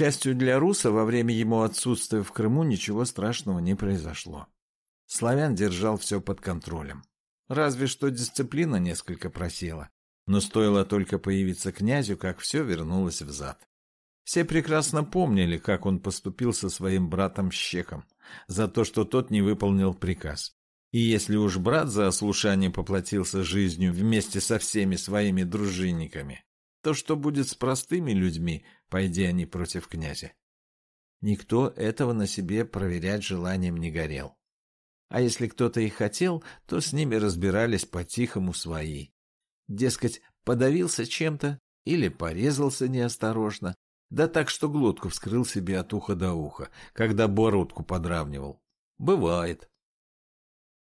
счастью для Руса, во время его отсутствия в Крыму ничего страшного не произошло. Славян держал все под контролем. Разве что дисциплина несколько просела. Но стоило только появиться князю, как все вернулось взад. Все прекрасно помнили, как он поступил со своим братом Щеком, за то, что тот не выполнил приказ. И если уж брат за ослушание поплатился жизнью вместе со всеми своими дружинниками, то что будет с простыми людьми, пойди они против князя? Никто этого на себе проверять желанием не горел. А если кто-то и хотел, то с ними разбирались по-тихому свои. Дескать, подавился чем-то или порезался неосторожно, да так, что глотку вскрыл себе от уха до уха, когда бородку подравнивал. Бывает.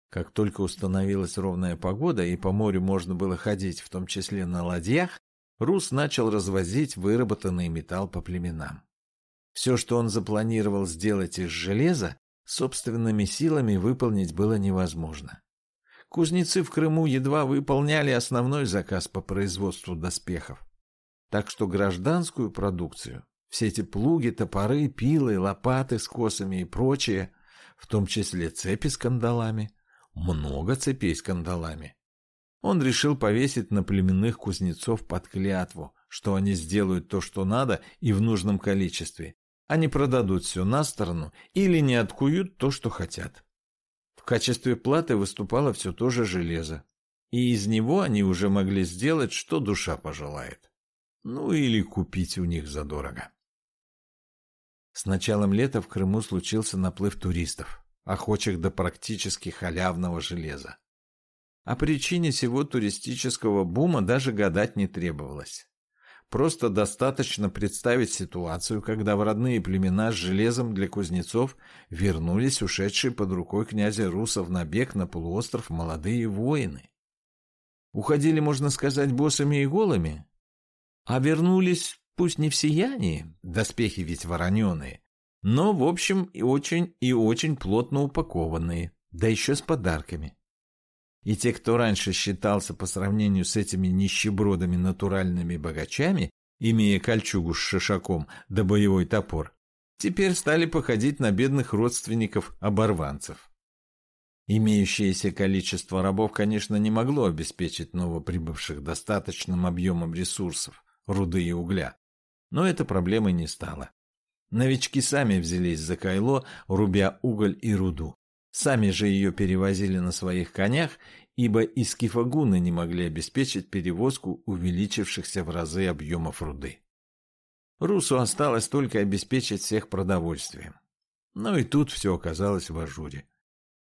Как только установилась ровная погода и по морю можно было ходить, в том числе на ладьях, Рус начал развозить выработанный металл по племенам. Все, что он запланировал сделать из железа, собственными силами выполнить было невозможно. Кузнецы в Крыму едва выполняли основной заказ по производству доспехов. Так что гражданскую продукцию, все эти плуги, топоры, пилы, лопаты с косами и прочее, в том числе цепи с кандалами, много цепей с кандалами, он решил повесить на племенных кузнецов под клятву, что они сделают то, что надо и в нужном количестве, они продадут все на сторону или не откуют то, что хотят. В качестве платы выступало все то же железо, и из него они уже могли сделать, что душа пожелает. Ну или купить у них задорого. С началом лета в Крыму случился наплыв туристов, охочих до практически халявного железа. О причине всего туристического бума даже гадать не требовалось. Просто достаточно представить ситуацию, когда в родные племена с железом для кузнецов вернулись ушедшие под рукой князя Русов на бег на полуостров молодые воины. Уходили, можно сказать, боссами и голыми, а вернулись, пусть не в сиянии, доспехи ведь вороненые, но, в общем, и очень и очень плотно упакованные, да еще с подарками. И те, кто раньше считался по сравнению с этими нищебродами натуральными богачами, имея кольчугу с шишаком да боевой топор, теперь стали походить на бедных родственников-оборванцев. Имеющееся количество рабов, конечно, не могло обеспечить новоприбывших достаточным объемом ресурсов, руды и угля, но это проблемой не стало. Новички сами взялись за кайло, рубя уголь и руду. Сами же ее перевозили на своих конях, ибо из Кифагуны не могли обеспечить перевозку увеличившихся в разы объемов руды. Русу осталось только обеспечить всех продовольствием. Но и тут все оказалось в ажуре.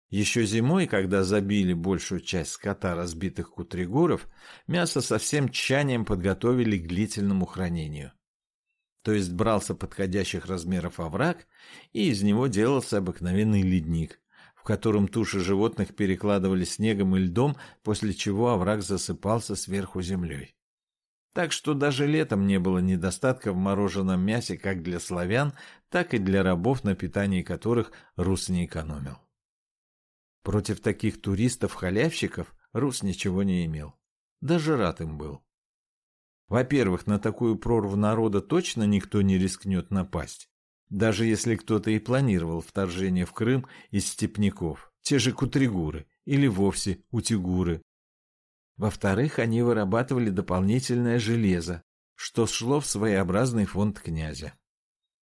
Еще зимой, когда забили большую часть скота разбитых кутригуров, мясо со всем тщанием подготовили к длительному хранению. То есть брался подходящих размеров овраг, и из него делался обыкновенный ледник, в котором туши животных перекладывали снегом и льдом, после чего овраг засыпался сверху землей. Так что даже летом не было недостатка в мороженом мясе как для славян, так и для рабов, на питании которых Рус не экономил. Против таких туристов-халявщиков Рус ничего не имел. Даже рад им был. Во-первых, на такую прорву народа точно никто не рискнет напасть даже если кто-то и планировал вторжение в Крым из степняков, те же кутригуры или вовсе утигуры. Во-вторых, они вырабатывали дополнительное железо, что шло в своеобразный фонд князя.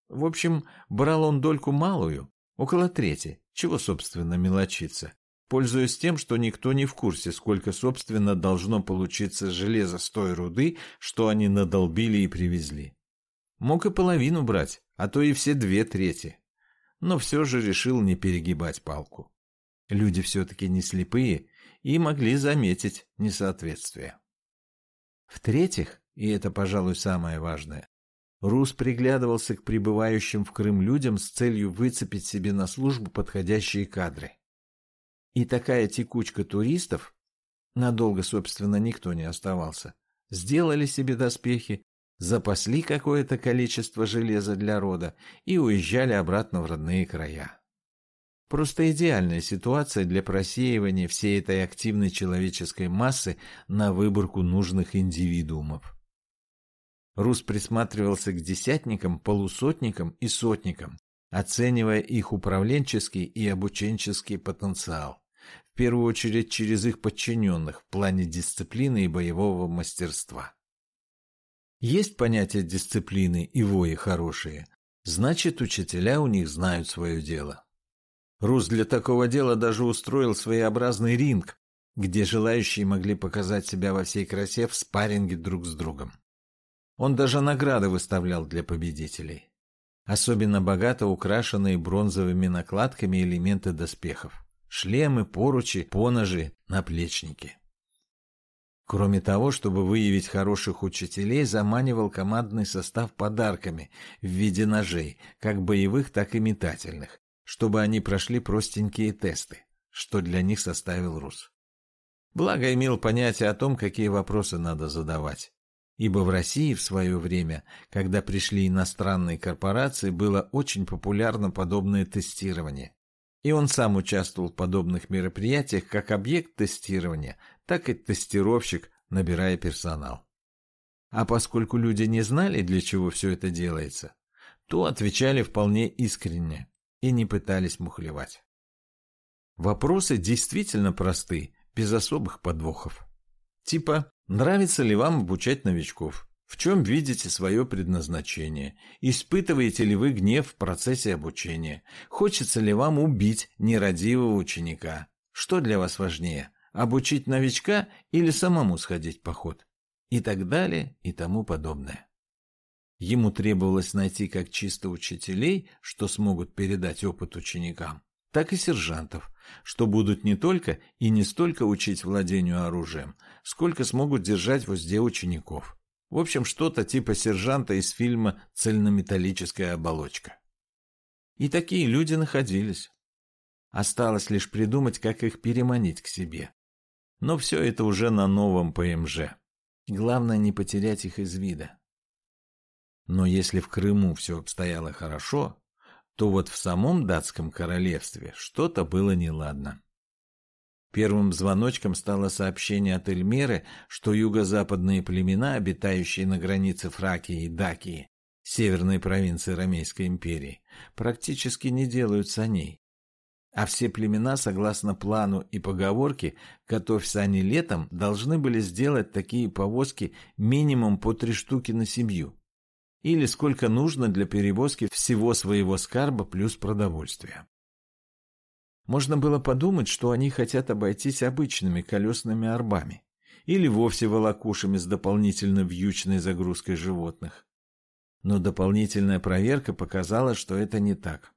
В общем, брал он дольку малую, около трети, чего, собственно, мелочиться, пользуясь тем, что никто не в курсе, сколько, собственно, должно получиться железа с той руды, что они надолбили и привезли. Мог и половину брать, а то и все две трети. Но все же решил не перегибать палку. Люди все-таки не слепые и могли заметить несоответствие. В-третьих, и это, пожалуй, самое важное, Рус приглядывался к прибывающим в Крым людям с целью выцепить себе на службу подходящие кадры. И такая текучка туристов, надолго, собственно, никто не оставался, сделали себе доспехи, запасли какое-то количество железа для рода и уезжали обратно в родные края. Просто идеальная ситуация для просеивания всей этой активной человеческой массы на выборку нужных индивидуумов. Рус присматривался к десятникам, полусотникам и сотникам, оценивая их управленческий и обученческий потенциал, в первую очередь через их подчиненных в плане дисциплины и боевого мастерства. Есть понятие дисциплины и вои хорошие, значит, учителя у них знают свое дело. Рус для такого дела даже устроил своеобразный ринг, где желающие могли показать себя во всей красе в спарринге друг с другом. Он даже награды выставлял для победителей. Особенно богато украшенные бронзовыми накладками элементы доспехов. Шлемы, поручи, поножи, наплечники. Кроме того, чтобы выявить хороших учителей, заманивал командный состав подарками в виде ножей, как боевых, так и метательных, чтобы они прошли простенькие тесты, что для них составил Рус. Благо имел понятие о том, какие вопросы надо задавать. Ибо в России в свое время, когда пришли иностранные корпорации, было очень популярно подобное тестирование. И он сам участвовал в подобных мероприятиях как объект тестирования, так и тестировщик, набирая персонал. А поскольку люди не знали, для чего все это делается, то отвечали вполне искренне и не пытались мухлевать. Вопросы действительно просты без особых подвохов. Типа, нравится ли вам обучать новичков? В чем видите свое предназначение? Испытываете ли вы гнев в процессе обучения? Хочется ли вам убить нерадивого ученика? Что для вас важнее, обучить новичка или самому сходить в поход? И так далее, и тому подобное. Ему требовалось найти как чисто учителей, что смогут передать опыт ученикам, так и сержантов, что будут не только и не столько учить владению оружием, сколько смогут держать в узде учеников. В общем, что-то типа сержанта из фильма «Цельнометаллическая оболочка». И такие люди находились. Осталось лишь придумать, как их переманить к себе. Но все это уже на новом ПМЖ. Главное не потерять их из вида. Но если в Крыму все обстояло хорошо, то вот в самом датском королевстве что-то было неладно. Первым звоночком стало сообщение от Эльмеры, что юго-западные племена, обитающие на границе Фракии и Дакии, северной провинции Ромейской империи, практически не делают саней. А все племена, согласно плану и поговорке «Готовь сани летом», должны были сделать такие повозки минимум по три штуки на семью или сколько нужно для перевозки всего своего скарба плюс продовольствия. Можно было подумать, что они хотят обойтись обычными колесными арбами или вовсе волокушами с дополнительно вьючной загрузкой животных. Но дополнительная проверка показала, что это не так.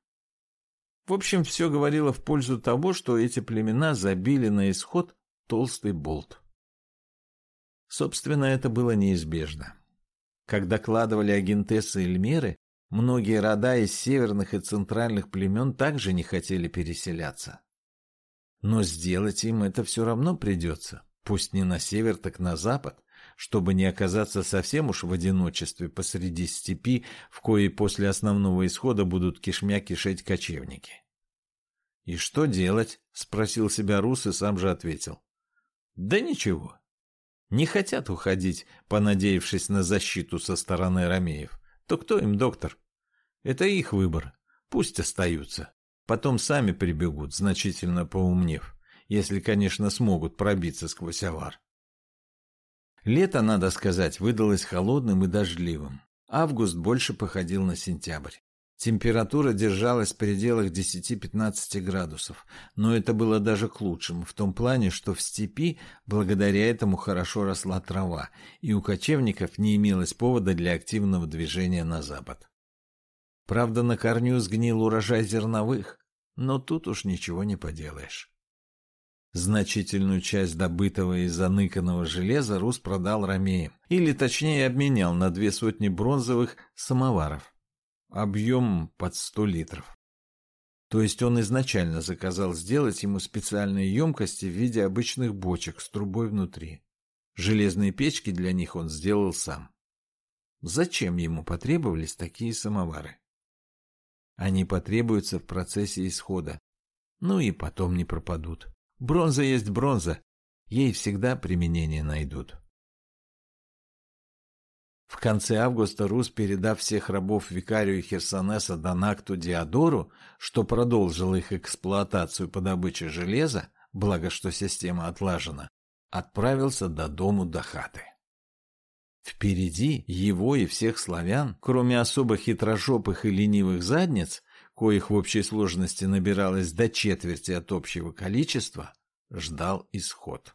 В общем, все говорило в пользу того, что эти племена забили на исход толстый болт. Собственно, это было неизбежно. Как докладывали агентессы Эльмеры, многие рода из северных и центральных племен также не хотели переселяться. Но сделать им это все равно придется, пусть не на север, так на запад, чтобы не оказаться совсем уж в одиночестве посреди степи, в коей после основного исхода будут кишмя кишеть кочевники. «И что делать?» — спросил себя Рус и сам же ответил. «Да ничего не хотят уходить, понадеявшись на защиту со стороны ромеев, то кто им доктор? Это их выбор. Пусть остаются. Потом сами прибегут, значительно поумнев, если, конечно, смогут пробиться сквозь авар. Лето, надо сказать, выдалось холодным и дождливым. Август больше походил на сентябрь. Температура держалась в пределах 10-15 градусов, но это было даже к лучшему, в том плане, что в степи благодаря этому хорошо росла трава, и у кочевников не имелось повода для активного движения на запад. Правда, на корню сгнил урожай зерновых, но тут уж ничего не поделаешь. Значительную часть добытого и заныканного железа Рус продал ромеям, или точнее обменял на две сотни бронзовых самоваров объем под 100 литров. То есть он изначально заказал сделать ему специальные емкости в виде обычных бочек с трубой внутри. Железные печки для них он сделал сам. Зачем ему потребовались такие самовары? Они потребуются в процессе исхода. Ну и потом не пропадут. Бронза есть бронза. Ей всегда применение найдут. В конце августа Рус, передав всех рабов викарию Херсонеса Донакту Диодору, что продолжил их эксплуатацию по добыче железа, благо что система отлажена, отправился до дому до хаты. Впереди его и всех славян, кроме особо хитрожопых и ленивых задниц, коих в общей сложности набиралось до четверти от общего количества, ждал исход.